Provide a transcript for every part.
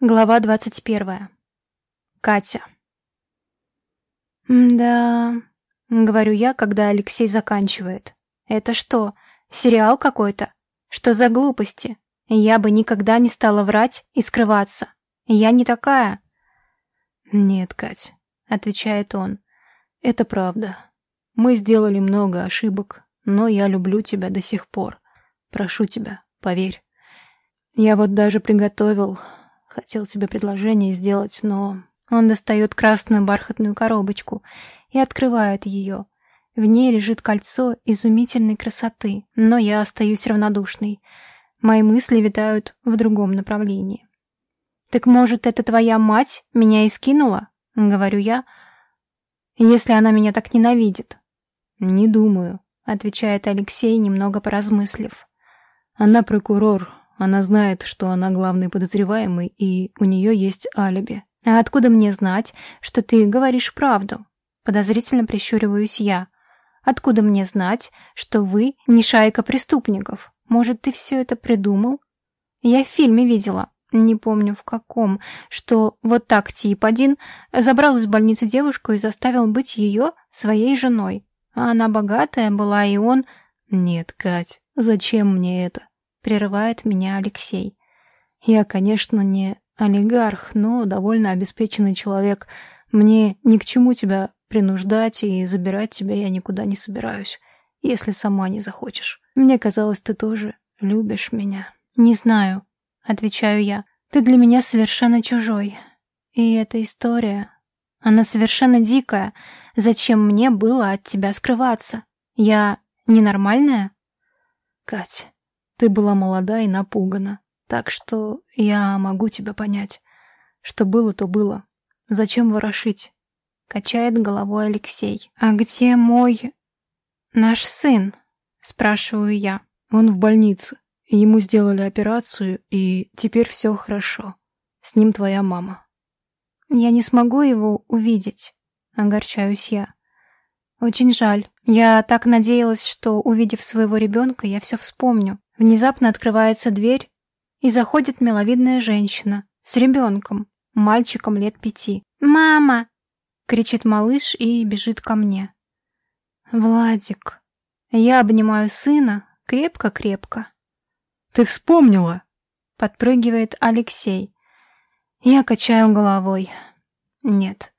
Глава двадцать первая. Катя. «Да...» — говорю я, когда Алексей заканчивает. «Это что, сериал какой-то? Что за глупости? Я бы никогда не стала врать и скрываться. Я не такая». «Нет, Кать», — отвечает он, — «это правда. Мы сделали много ошибок, но я люблю тебя до сих пор. Прошу тебя, поверь. Я вот даже приготовил Хотел тебе предложение сделать, но... Он достает красную бархатную коробочку и открывает ее. В ней лежит кольцо изумительной красоты, но я остаюсь равнодушной. Мои мысли витают в другом направлении. «Так, может, это твоя мать меня и скинула?» — говорю я. «Если она меня так ненавидит». «Не думаю», — отвечает Алексей, немного поразмыслив. «Она прокурор, она знает, что она главный подозреваемый, и у нее есть алиби. А откуда мне знать, что ты говоришь правду? Подозрительно прищуриваюсь я. Откуда мне знать, что вы не шайка преступников? Может, ты все это придумал? Я в фильме видела, не помню в каком, что вот так тип один забрал из больницы девушку и заставил быть ее своей женой. А она богатая была, и он... Нет, Кать, зачем мне это? Прерывает меня Алексей. Я, конечно, не олигарх, но довольно обеспеченный человек. Мне ни к чему тебя принуждать и забирать тебя я никуда не собираюсь, если сама не захочешь. Мне казалось, ты тоже любишь меня. Не знаю, отвечаю я. Ты для меня совершенно чужой. И эта история, она совершенно дикая. Зачем мне было от тебя скрываться? Я ненормальная? Кать, ты была молода и напугана, так что я могу тебя понять. Что было, то было. Зачем ворошить? Качает головой Алексей. А где мой... наш сын? Спрашиваю я. Он в больнице. Ему сделали операцию, и теперь все хорошо. С ним твоя мама. Я не смогу его увидеть. Огорчаюсь я. Очень жаль. Я так надеялась, что, увидев своего ребенка, я все вспомню. Внезапно открывается дверь, и заходит миловидная женщина с ребенком, мальчиком лет пяти. «Мама!» — кричит малыш и бежит ко мне. «Владик!» Я обнимаю сына крепко-крепко. «Ты вспомнила?» — подпрыгивает Алексей. Я качаю головой. «Нет,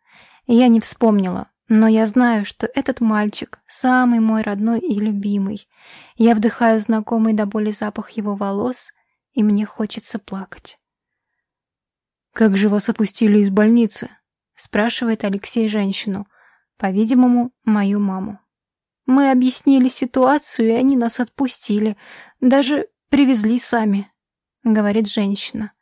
я не вспомнила. Но я знаю, что этот мальчик самый мой родной и любимый. Я вдыхаю знакомый до боли запах его волос, и мне хочется плакать. «Как же вас отпустили из больницы?» — спрашивает Алексей женщину, по-видимому, мою маму. «Мы объяснили ситуацию, и они нас отпустили, даже привезли сами», — говорит женщина.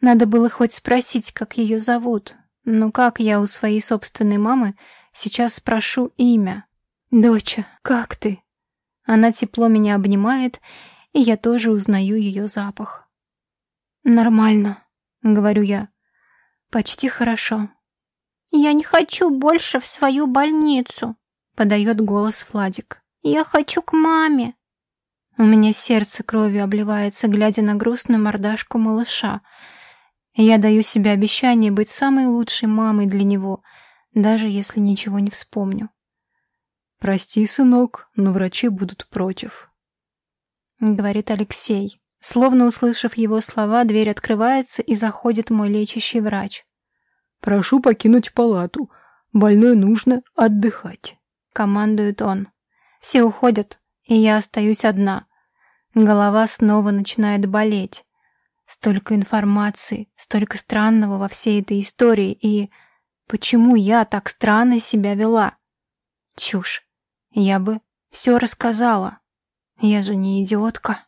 Надо было хоть спросить, как ее зовут, но как я у своей собственной мамы Сейчас спрошу имя. «Доча, как ты?» Она тепло меня обнимает, и я тоже узнаю ее запах. «Нормально», — говорю я. «Почти хорошо». «Я не хочу больше в свою больницу», — подает голос Владик. «Я хочу к маме». У меня сердце кровью обливается, глядя на грустную мордашку малыша. Я даю себе обещание быть самой лучшей мамой для него — даже если ничего не вспомню. «Прости, сынок, но врачи будут против», — говорит Алексей. Словно услышав его слова, дверь открывается и заходит мой лечащий врач. «Прошу покинуть палату. Больной нужно отдыхать», — командует он. Все уходят, и я остаюсь одна. Голова снова начинает болеть. Столько информации, столько странного во всей этой истории, и... Почему я так странно себя вела? Чушь. Я бы все рассказала. Я же не идиотка.